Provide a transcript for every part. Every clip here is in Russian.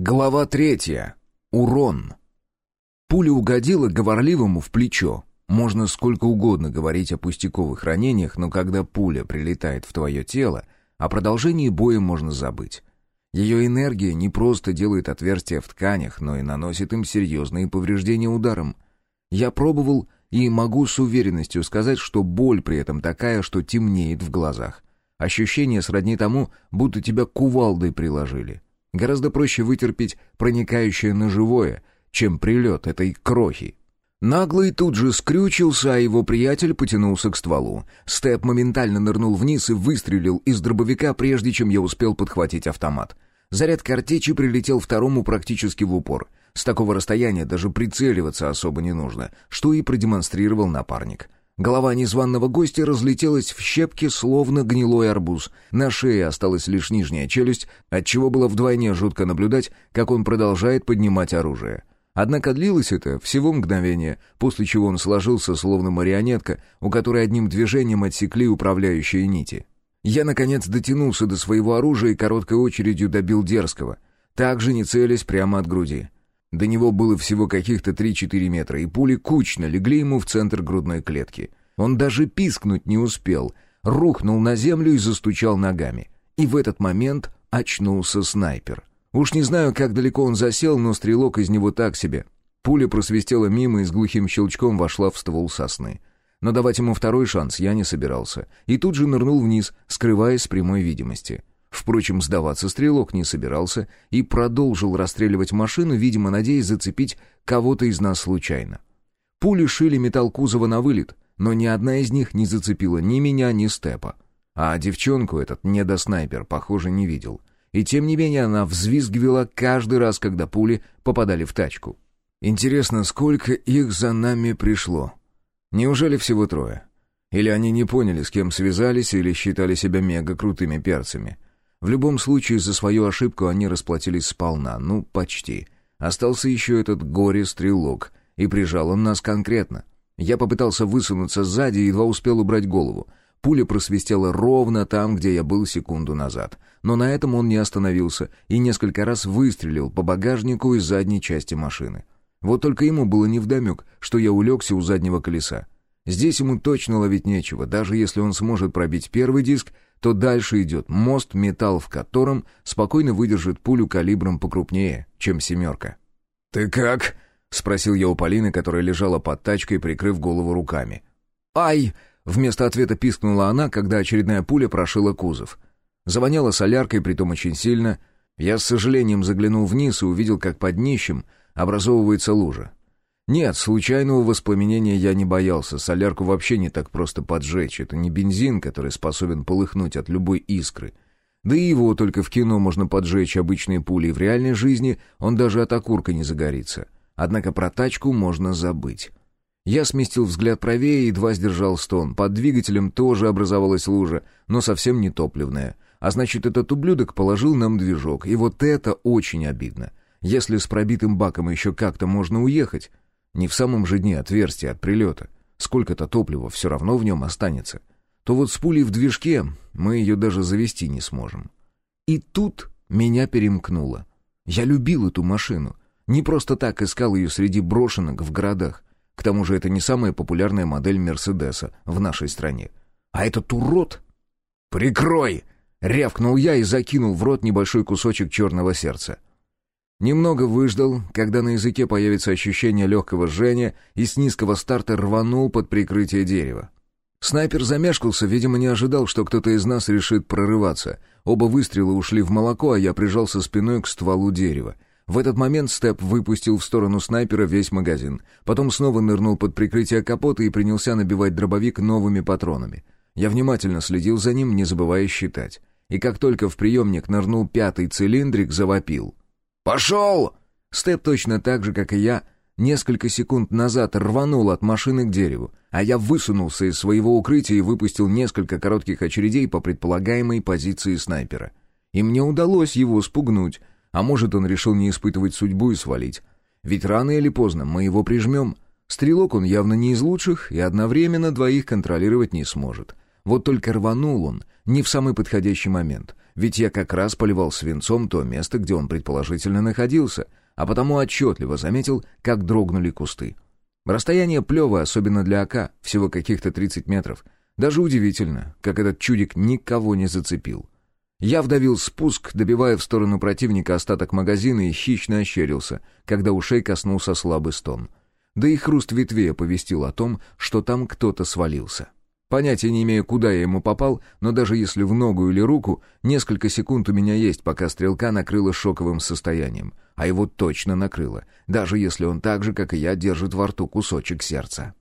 Глава третья. Урон. Пуля угодила говорливому в плечо. Можно сколько угодно говорить о пустяковых ранениях, но когда пуля прилетает в твое тело, о продолжении боя можно забыть. Ее энергия не просто делает отверстия в тканях, но и наносит им серьезные повреждения ударом. Я пробовал и могу с уверенностью сказать, что боль при этом такая, что темнеет в глазах. Ощущение сродни тому, будто тебя кувалдой приложили. Гораздо проще вытерпеть проникающее на живое, чем прилет этой крохи. Наглый тут же скрючился, а его приятель потянулся к стволу. Степ моментально нырнул вниз и выстрелил из дробовика, прежде чем я успел подхватить автомат. Заряд картечи прилетел второму практически в упор. С такого расстояния даже прицеливаться особо не нужно, что и продемонстрировал напарник. Голова незваного гостя разлетелась в щепки, словно гнилой арбуз. На шее осталась лишь нижняя челюсть, отчего было вдвойне жутко наблюдать, как он продолжает поднимать оружие. Однако длилось это всего мгновение, после чего он сложился, словно марионетка, у которой одним движением отсекли управляющие нити. Я, наконец, дотянулся до своего оружия и короткой очередью добил дерзкого, также не целясь прямо от груди. До него было всего каких-то 3-4 метра, и пули кучно легли ему в центр грудной клетки. Он даже пискнуть не успел, рухнул на землю и застучал ногами. И в этот момент очнулся снайпер. Уж не знаю, как далеко он засел, но стрелок из него так себе. Пуля просвистела мимо и с глухим щелчком вошла в ствол сосны. Но давать ему второй шанс я не собирался, и тут же нырнул вниз, скрываясь с прямой видимости. Впрочем, сдаваться стрелок не собирался и продолжил расстреливать машину, видимо, надеясь зацепить кого-то из нас случайно. Пули шили металл кузова на вылет, но ни одна из них не зацепила ни меня, ни Степа. А девчонку этот недоснайпер, похоже, не видел. И тем не менее она взвизгивала каждый раз, когда пули попадали в тачку. Интересно, сколько их за нами пришло? Неужели всего трое? Или они не поняли, с кем связались, или считали себя мега крутыми перцами? В любом случае, за свою ошибку они расплатились сполна, ну, почти. Остался еще этот горе-стрелок, и прижал он нас конкретно. Я попытался высунуться сзади и едва успел убрать голову. Пуля просвистела ровно там, где я был секунду назад. Но на этом он не остановился и несколько раз выстрелил по багажнику из задней части машины. Вот только ему было невдомек, что я улегся у заднего колеса. Здесь ему точно ловить нечего, даже если он сможет пробить первый диск, то дальше идет мост, металл в котором спокойно выдержит пулю калибром покрупнее, чем «семерка». «Ты как?» — спросил я у Полины, которая лежала под тачкой, прикрыв голову руками. «Ай!» — вместо ответа пискнула она, когда очередная пуля прошила кузов. Завоняло соляркой, притом очень сильно. Я с сожалением заглянул вниз и увидел, как под днищем образовывается лужа. Нет, случайного воспламенения я не боялся. Солярку вообще не так просто поджечь. Это не бензин, который способен полыхнуть от любой искры. Да и его только в кино можно поджечь обычной пулей. В реальной жизни он даже от окурка не загорится. Однако про тачку можно забыть. Я сместил взгляд правее и едва сдержал стон. Под двигателем тоже образовалась лужа, но совсем не топливная. А значит, этот ублюдок положил нам движок. И вот это очень обидно. Если с пробитым баком еще как-то можно уехать, не в самом же дне отверстие от прилета. Сколько-то топлива все равно в нем останется. То вот с пулей в движке мы ее даже завести не сможем. И тут меня перемкнуло. Я любил эту машину. Не просто так искал ее среди брошенок в городах. К тому же это не самая популярная модель Мерседеса в нашей стране. А этот урод... «Прикрой!» — рявкнул я и закинул в рот небольшой кусочек черного сердца. Немного выждал, когда на языке появится ощущение легкого жжения, и с низкого старта рванул под прикрытие дерева. Снайпер замешкался, видимо, не ожидал, что кто-то из нас решит прорываться. Оба выстрела ушли в молоко, а я прижался спиной к стволу дерева. В этот момент Степ выпустил в сторону снайпера весь магазин. Потом снова нырнул под прикрытие капота и принялся набивать дробовик новыми патронами. Я внимательно следил за ним, не забывая считать. И как только в приемник нырнул пятый цилиндрик, завопил. «Пошел!» Степ точно так же, как и я, несколько секунд назад рванул от машины к дереву, а я высунулся из своего укрытия и выпустил несколько коротких очередей по предполагаемой позиции снайпера. И мне удалось его спугнуть, а может, он решил не испытывать судьбу и свалить. Ведь рано или поздно мы его прижмем. Стрелок он явно не из лучших и одновременно двоих контролировать не сможет. Вот только рванул он не в самый подходящий момент, ведь я как раз поливал свинцом то место, где он предположительно находился, а потому отчетливо заметил, как дрогнули кусты. Расстояние плевое, особенно для АК, всего каких-то 30 метров. Даже удивительно, как этот чудик никого не зацепил. Я вдавил спуск, добивая в сторону противника остаток магазина и хищно ощерился, когда ушей коснулся слабый стон. Да и хруст ветвей оповестил о том, что там кто-то свалился. Понятия не имею, куда я ему попал, но даже если в ногу или руку, несколько секунд у меня есть, пока стрелка накрыла шоковым состоянием. А его точно накрыло, даже если он так же, как и я, держит во рту кусочек сердца.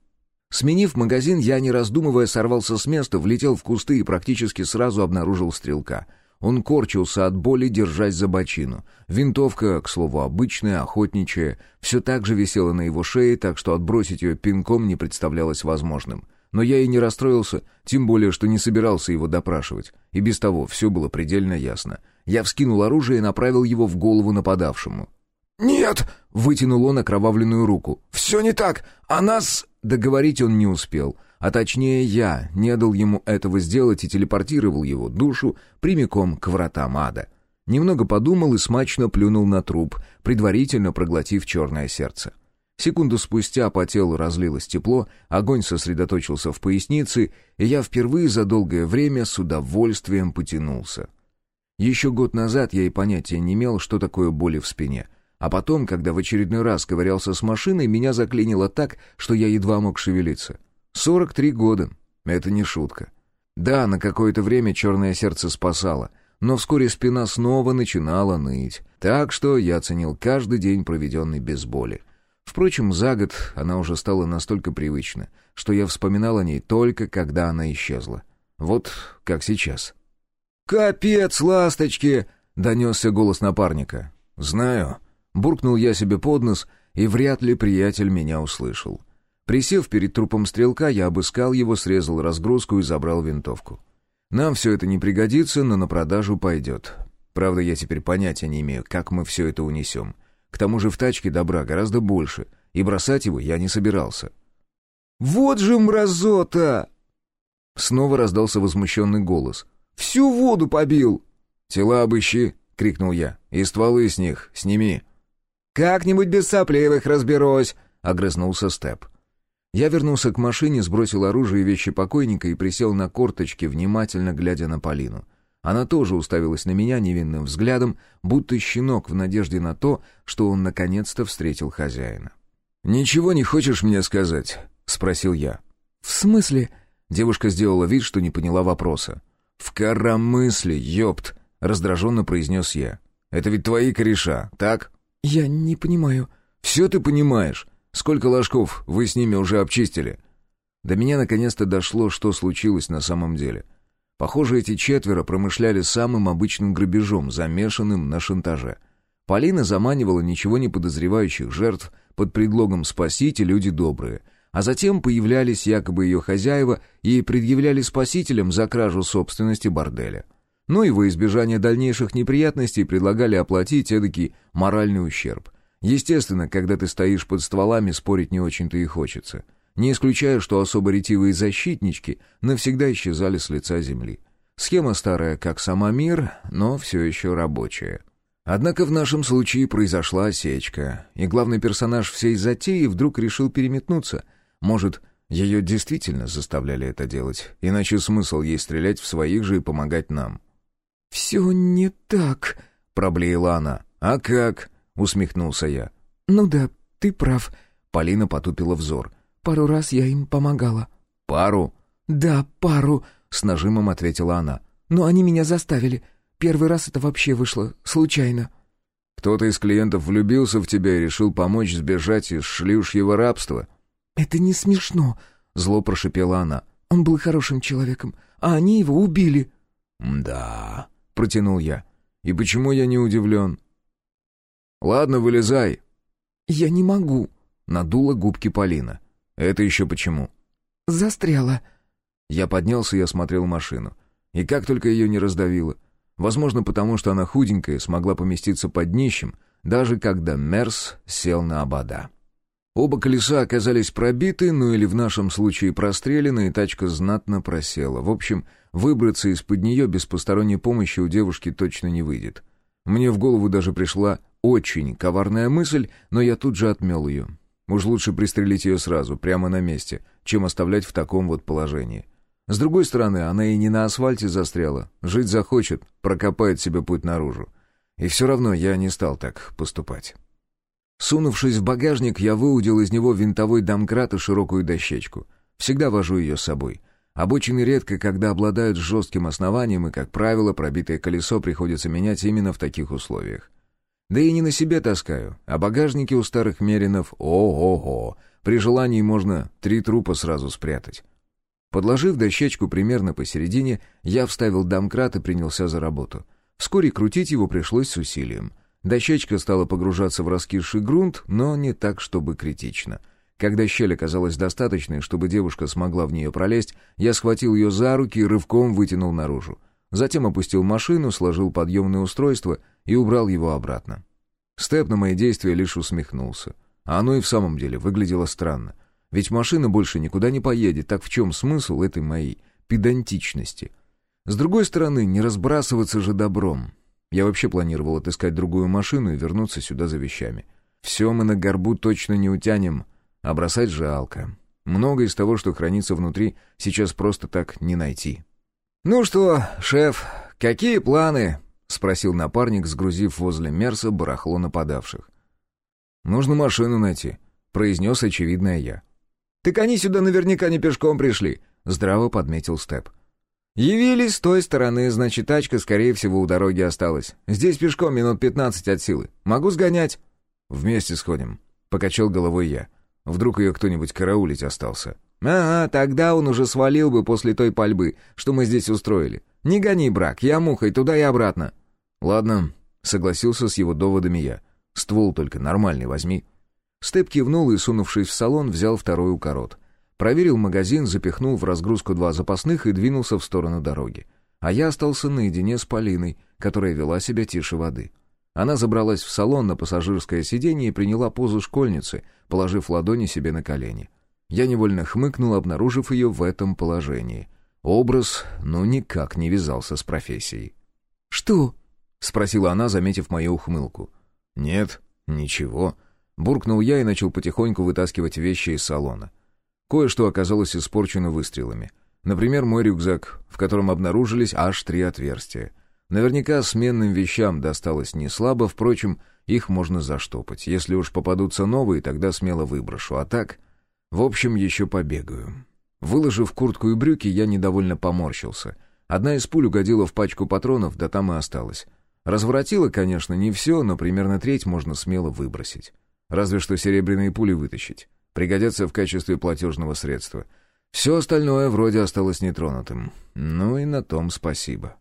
Сменив магазин, я, не раздумывая, сорвался с места, влетел в кусты и практически сразу обнаружил стрелка — он корчился от боли, держась за бочину. Винтовка, к слову, обычная, охотничья, все так же висела на его шее, так что отбросить ее пинком не представлялось возможным. Но я и не расстроился, тем более, что не собирался его допрашивать. И без того все было предельно ясно. Я вскинул оружие и направил его в голову нападавшему. «Нет!» — вытянул он окровавленную руку. «Все не так! А нас...» Договорить он не успел — а точнее я, не дал ему этого сделать и телепортировал его душу прямиком к вратам ада. Немного подумал и смачно плюнул на труп, предварительно проглотив черное сердце. Секунду спустя по телу разлилось тепло, огонь сосредоточился в пояснице, и я впервые за долгое время с удовольствием потянулся. Еще год назад я и понятия не имел, что такое боли в спине. А потом, когда в очередной раз ковырялся с машиной, меня заклинило так, что я едва мог шевелиться. 43 года. Это не шутка. Да, на какое-то время черное сердце спасало, но вскоре спина снова начинала ныть. Так что я оценил каждый день, проведенный без боли. Впрочем, за год она уже стала настолько привычна, что я вспоминал о ней только, когда она исчезла. Вот как сейчас. «Капец, ласточки!» — донесся голос напарника. «Знаю». Буркнул я себе под нос, и вряд ли приятель меня услышал. Присев перед трупом стрелка, я обыскал его, срезал разгрузку и забрал винтовку. Нам все это не пригодится, но на продажу пойдет. Правда, я теперь понятия не имею, как мы все это унесем. К тому же в тачке добра гораздо больше, и бросать его я не собирался. «Вот же мразота!» Снова раздался возмущенный голос. «Всю воду побил!» «Тела обыщи!» — крикнул я. «И стволы с них сними!» «Как-нибудь без сопливых разберусь!» — огрызнулся Степ. Я вернулся к машине, сбросил оружие и вещи покойника и присел на корточки, внимательно глядя на Полину. Она тоже уставилась на меня невинным взглядом, будто щенок в надежде на то, что он наконец-то встретил хозяина. «Ничего не хочешь мне сказать?» — спросил я. «В смысле?» — девушка сделала вид, что не поняла вопроса. «В коромысле, ёпт!» — раздраженно произнес я. «Это ведь твои кореша, так?» «Я не понимаю». «Все ты понимаешь. Сколько ложков вы с ними уже обчистили?» До меня наконец-то дошло, что случилось на самом деле. Похоже, эти четверо промышляли самым обычным грабежом, замешанным на шантаже. Полина заманивала ничего не подозревающих жертв под предлогом «спасите, люди добрые», а затем появлялись якобы ее хозяева и предъявляли спасителям за кражу собственности борделя. Ну и во избежание дальнейших неприятностей предлагали оплатить эдакий моральный ущерб. Естественно, когда ты стоишь под стволами, спорить не очень-то и хочется. Не исключаю, что особо ретивые защитнички навсегда исчезали с лица земли. Схема старая, как сама мир, но все еще рабочая. Однако в нашем случае произошла осечка, и главный персонаж всей затеи вдруг решил переметнуться. Может, ее действительно заставляли это делать, иначе смысл ей стрелять в своих же и помогать нам. «Все не так», — проблеяла она. «А как?» усмехнулся я. «Ну да, ты прав». Полина потупила взор. «Пару раз я им помогала». «Пару?» «Да, пару», — с нажимом ответила она. «Но они меня заставили. Первый раз это вообще вышло случайно». «Кто-то из клиентов влюбился в тебя и решил помочь сбежать из шлюшьего рабства?» «Это не смешно», — зло прошипела она. «Он был хорошим человеком, а они его убили». «Да», — протянул я. «И почему я не удивлен? «Ладно, вылезай». «Я не могу», — надула губки Полина. «Это еще почему?» «Застряла». Я поднялся и осмотрел машину. И как только ее не раздавило. Возможно, потому что она худенькая, смогла поместиться под днищем, даже когда Мерс сел на обода. Оба колеса оказались пробиты, ну или в нашем случае прострелены, и тачка знатно просела. В общем, выбраться из-под нее без посторонней помощи у девушки точно не выйдет. Мне в голову даже пришла очень коварная мысль, но я тут же отмел ее. Уж лучше пристрелить ее сразу, прямо на месте, чем оставлять в таком вот положении. С другой стороны, она и не на асфальте застряла. Жить захочет, прокопает себе путь наружу. И все равно я не стал так поступать. Сунувшись в багажник, я выудил из него винтовой домкрат и широкую дощечку. Всегда вожу ее с собой. Обочины редко, когда обладают жестким основанием, и, как правило, пробитое колесо приходится менять именно в таких условиях. Да и не на себе таскаю, а багажники у старых меринов ого-го. При желании можно три трупа сразу спрятать. Подложив дощечку примерно посередине, я вставил домкрат и принялся за работу. Вскоре крутить его пришлось с усилием. Дощечка стала погружаться в раскисший грунт, но не так, чтобы критично. Когда щель оказалась достаточной, чтобы девушка смогла в нее пролезть, я схватил ее за руки и рывком вытянул наружу. Затем опустил машину, сложил подъемное устройство и убрал его обратно. Степ на мои действия лишь усмехнулся. А оно и в самом деле выглядело странно. Ведь машина больше никуда не поедет, так в чем смысл этой моей педантичности? С другой стороны, не разбрасываться же добром. Я вообще планировал отыскать другую машину и вернуться сюда за вещами. Все мы на горбу точно не утянем, а бросать жалко. Много из того, что хранится внутри, сейчас просто так не найти. «Ну что, шеф, какие планы?» — спросил напарник, сгрузив возле Мерса барахло нападавших. «Нужно машину найти», — произнес очевидное я. «Так они сюда наверняка не пешком пришли», — здраво подметил Степ. «Явились с той стороны, значит, тачка, скорее всего, у дороги осталась. Здесь пешком минут пятнадцать от силы. Могу сгонять?» «Вместе сходим», — покачал головой я. «Вдруг ее кто-нибудь караулить остался». «Ага, тогда он уже свалил бы после той пальбы, что мы здесь устроили. Не гони, брак, я мухой туда и обратно». «Ладно», — согласился с его доводами я. «Ствол только нормальный возьми». Степ кивнул и, сунувшись в салон, взял второй укорот. Проверил магазин, запихнул в разгрузку два запасных и двинулся в сторону дороги. А я остался наедине с Полиной, которая вела себя тише воды. Она забралась в салон на пассажирское сиденье и приняла позу школьницы, положив ладони себе на колени. Я невольно хмыкнул, обнаружив ее в этом положении. Образ, ну, никак не вязался с профессией. «Что?» — спросила она, заметив мою ухмылку. «Нет, ничего», — буркнул я и начал потихоньку вытаскивать вещи из салона. Кое-что оказалось испорчено выстрелами. Например, мой рюкзак, в котором обнаружились аж три отверстия. Наверняка сменным вещам досталось не слабо, впрочем, их можно заштопать. Если уж попадутся новые, тогда смело выброшу. А так, в общем, еще побегаю. Выложив куртку и брюки, я недовольно поморщился. Одна из пуль угодила в пачку патронов, да там и осталась. Разворотила, конечно, не все, но примерно треть можно смело выбросить. Разве что серебряные пули вытащить пригодятся в качестве платежного средства. Все остальное вроде осталось нетронутым. Ну и на том спасибо.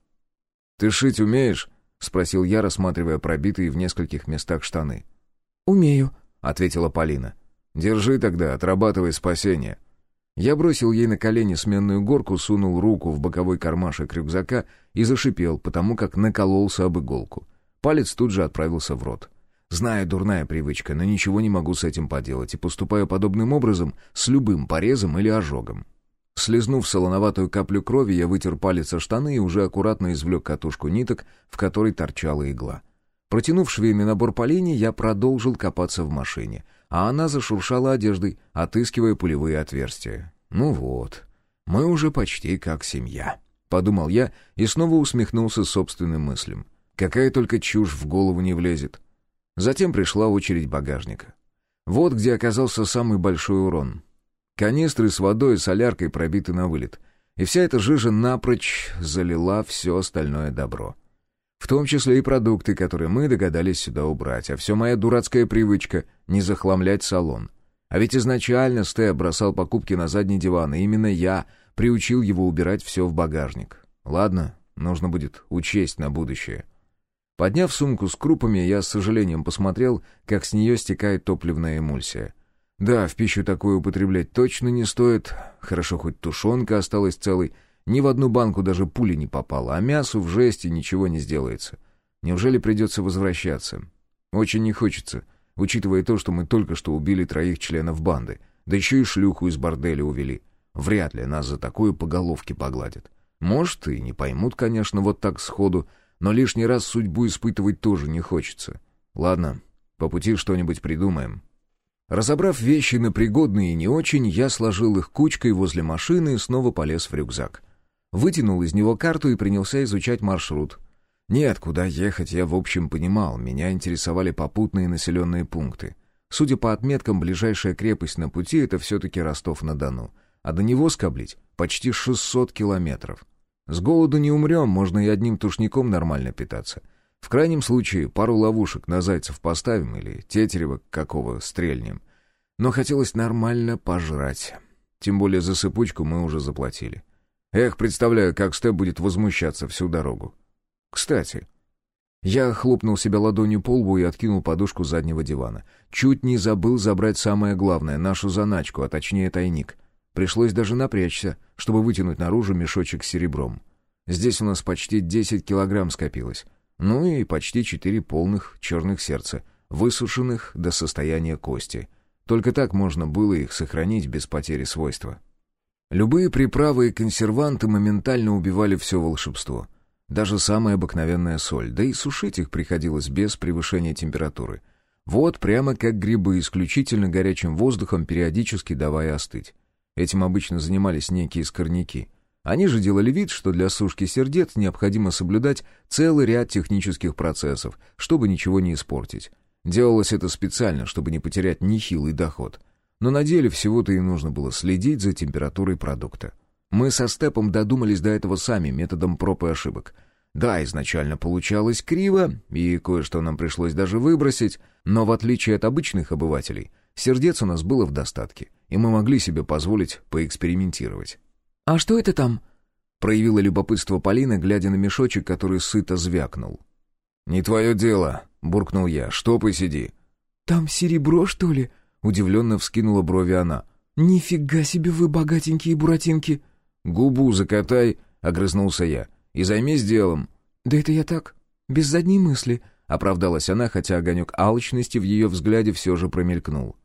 «Ты шить умеешь?» — спросил я, рассматривая пробитые в нескольких местах штаны. «Умею», — ответила Полина. «Держи тогда, отрабатывай спасение». Я бросил ей на колени сменную горку, сунул руку в боковой кармашек рюкзака и зашипел, потому как накололся об иголку. Палец тут же отправился в рот. Знаю, дурная привычка, но ничего не могу с этим поделать и поступаю подобным образом с любым порезом или ожогом. Слизнув солоноватую каплю крови, я вытер палец о штаны и уже аккуратно извлек катушку ниток, в которой торчала игла. Протянув швейный набор по линии, я продолжил копаться в машине, а она зашуршала одеждой, отыскивая пулевые отверстия. «Ну вот, мы уже почти как семья», — подумал я и снова усмехнулся собственным мыслям. «Какая только чушь в голову не влезет». Затем пришла очередь багажника. Вот где оказался самый большой урон. Канистры с водой и соляркой пробиты на вылет. И вся эта жижа напрочь залила все остальное добро. В том числе и продукты, которые мы догадались сюда убрать. А все моя дурацкая привычка — не захламлять салон. А ведь изначально Сте бросал покупки на задний диван, и именно я приучил его убирать все в багажник. Ладно, нужно будет учесть на будущее. Подняв сумку с крупами, я с сожалением посмотрел, как с нее стекает топливная эмульсия. Да, в пищу такое употреблять точно не стоит. Хорошо, хоть тушенка осталась целой. Ни в одну банку даже пули не попало, а мясу в жести ничего не сделается. Неужели придется возвращаться? Очень не хочется учитывая то, что мы только что убили троих членов банды, да еще и шлюху из борделя увели. Вряд ли нас за такое по головке погладят. Может, и не поймут, конечно, вот так сходу, но лишний раз судьбу испытывать тоже не хочется. Ладно, по пути что-нибудь придумаем. Разобрав вещи на пригодные и не очень, я сложил их кучкой возле машины и снова полез в рюкзак. Вытянул из него карту и принялся изучать маршрут. Нет, куда ехать я в общем понимал, меня интересовали попутные населенные пункты. Судя по отметкам, ближайшая крепость на пути — это все-таки Ростов-на-Дону. А до него скоблить почти 600 километров. С голоду не умрем, можно и одним тушником нормально питаться. В крайнем случае пару ловушек на зайцев поставим или тетерева какого стрельнем. Но хотелось нормально пожрать. Тем более за сыпучку мы уже заплатили. Эх, представляю, как Степ будет возмущаться всю дорогу. Кстати, я хлопнул себя ладонью по лбу и откинул подушку заднего дивана. Чуть не забыл забрать самое главное — нашу заначку, а точнее тайник. Пришлось даже напрячься, чтобы вытянуть наружу мешочек с серебром. Здесь у нас почти 10 килограмм скопилось. Ну и почти четыре полных черных сердца, высушенных до состояния кости. Только так можно было их сохранить без потери свойства. Любые приправы и консерванты моментально убивали все волшебство — даже самая обыкновенная соль, да и сушить их приходилось без превышения температуры. Вот прямо как грибы, исключительно горячим воздухом, периодически давая остыть. Этим обычно занимались некие скорняки. Они же делали вид, что для сушки сердец необходимо соблюдать целый ряд технических процессов, чтобы ничего не испортить. Делалось это специально, чтобы не потерять нехилый доход. Но на деле всего-то и нужно было следить за температурой продукта. Мы со Степом додумались до этого сами, методом проб и ошибок. Да, изначально получалось криво, и кое-что нам пришлось даже выбросить, но в отличие от обычных обывателей, сердец у нас было в достатке, и мы могли себе позволить поэкспериментировать. «А что это там?» — проявила любопытство Полина, глядя на мешочек, который сыто звякнул. «Не твое дело», — буркнул я, — «что посиди». «Там серебро, что ли?» — удивленно вскинула брови она. «Нифига себе вы богатенькие буратинки!» «Губу закатай», — огрызнулся я, — «и займись делом». «Да это я так, без задней мысли», — оправдалась она, хотя огонек алчности в ее взгляде все же промелькнул.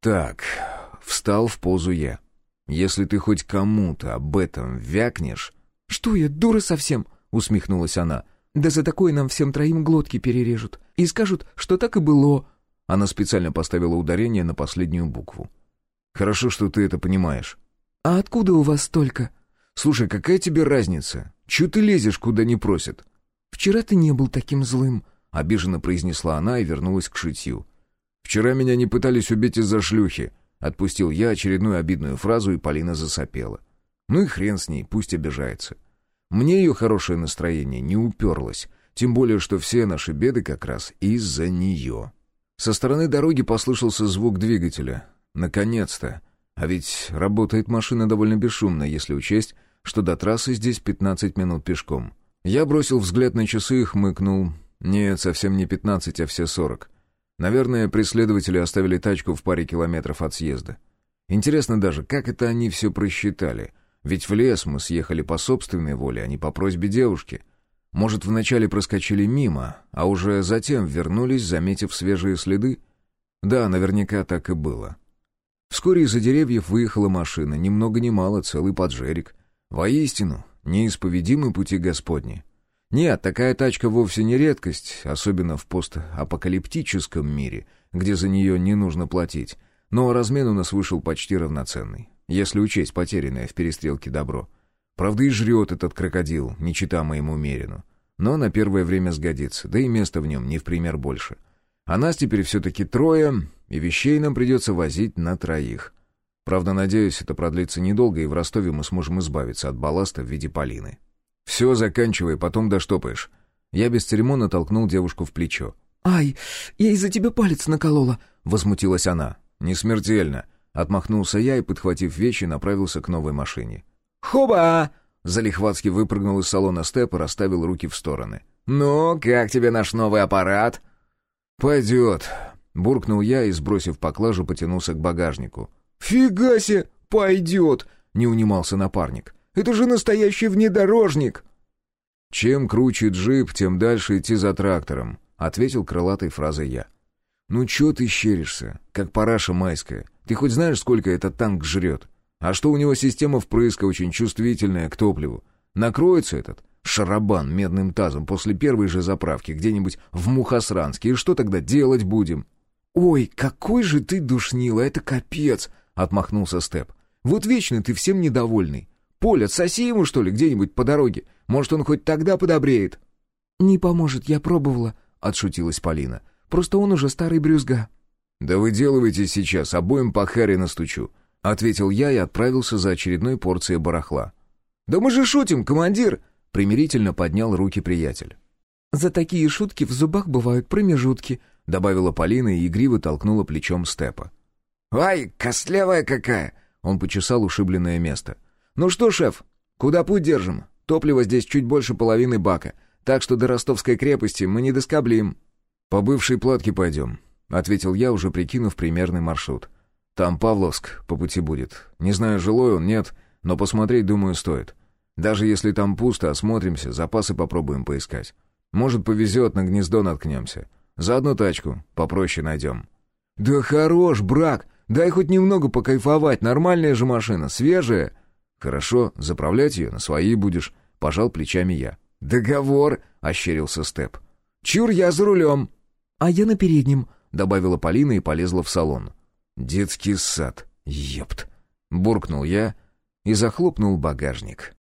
«Так», — встал в позу я. «Если ты хоть кому-то об этом вякнешь...» «Что я, дура совсем?» — усмехнулась она. «Да за такое нам всем троим глотки перережут. И скажут, что так и было». Она специально поставила ударение на последнюю букву. «Хорошо, что ты это понимаешь». «А откуда у вас столько?» «Слушай, какая тебе разница? Чего ты лезешь, куда не просят?» «Вчера ты не был таким злым», — обиженно произнесла она и вернулась к шитью. «Вчера меня не пытались убить из-за шлюхи», — отпустил я очередную обидную фразу, и Полина засопела. «Ну и хрен с ней, пусть обижается». Мне ее хорошее настроение не уперлось, тем более, что все наши беды как раз из-за нее. Со стороны дороги послышался звук двигателя. Наконец-то! А ведь работает машина довольно бесшумно, если учесть, что до трассы здесь 15 минут пешком. Я бросил взгляд на часы и хмыкнул. Нет, совсем не 15, а все 40. Наверное, преследователи оставили тачку в паре километров от съезда. Интересно даже, как это они все просчитали? Ведь в лес мы съехали по собственной воле, а не по просьбе девушки. Может, вначале проскочили мимо, а уже затем вернулись, заметив свежие следы? Да, наверняка так и было. Вскоре из-за деревьев выехала машина, ни много ни мало, целый поджерик. Воистину, неисповедимы пути Господни. Нет, такая тачка вовсе не редкость, особенно в постапокалиптическом мире, где за нее не нужно платить. Но размен у нас вышел почти равноценный, если учесть потерянное в перестрелке добро. Правда, и жрет этот крокодил, не чита моему Мерину. Но на первое время сгодится, да и места в нем не в пример больше. А нас теперь все-таки трое, и вещей нам придется возить на троих. Правда, надеюсь, это продлится недолго, и в Ростове мы сможем избавиться от балласта в виде Полины. «Все, заканчивай, потом доштопаешь». Я без церемонно толкнул девушку в плечо. «Ай, я из-за тебя палец наколола», — возмутилась она. «Не смертельно», — отмахнулся я и, подхватив вещи, направился к новой машине. «Хоба!» — залихватски выпрыгнул из салона Степ и расставил руки в стороны. «Ну, как тебе наш новый аппарат?» «Пойдет», Буркнул я и, сбросив поклажу, потянулся к багажнику. «Фига себе, пойдет!» — не унимался напарник. «Это же настоящий внедорожник!» «Чем круче джип, тем дальше идти за трактором», — ответил крылатой фразой я. «Ну чё ты щеришься, как параша майская? Ты хоть знаешь, сколько этот танк жрет? А что у него система впрыска очень чувствительная к топливу? Накроется этот шарабан медным тазом после первой же заправки где-нибудь в Мухосранске, и что тогда делать будем?» «Ой, какой же ты душнила, это капец!» — отмахнулся Степ. «Вот вечно ты всем недовольный. Поль, отсоси ему, что ли, где-нибудь по дороге. Может, он хоть тогда подобреет?» «Не поможет, я пробовала», — отшутилась Полина. «Просто он уже старый брюзга». «Да выделывайте сейчас, обоим по харе настучу», — ответил я и отправился за очередной порцией барахла. «Да мы же шутим, командир!» — примирительно поднял руки приятель. «За такие шутки в зубах бывают промежутки», — добавила Полина и игриво толкнула плечом Степа. «Ай, костлявая какая!» — он почесал ушибленное место. «Ну что, шеф, куда путь держим? Топлива здесь чуть больше половины бака, так что до Ростовской крепости мы не доскоблим». «По бывшей платке пойдем», — ответил я, уже прикинув примерный маршрут. «Там Павловск по пути будет. Не знаю, жилой он, нет, но посмотреть, думаю, стоит. Даже если там пусто, осмотримся, запасы попробуем поискать. Может, повезет, на гнездо наткнемся. Заодно тачку попроще найдем». «Да хорош, брак! Дай хоть немного покайфовать, нормальная же машина, свежая!» «Хорошо, заправлять ее на свои будешь», — пожал плечами я. «Договор», — ощерился Степ. «Чур, я за рулем». «А я на переднем», — добавила Полина и полезла в салон. «Детский сад, ёпт», — буркнул я и захлопнул багажник.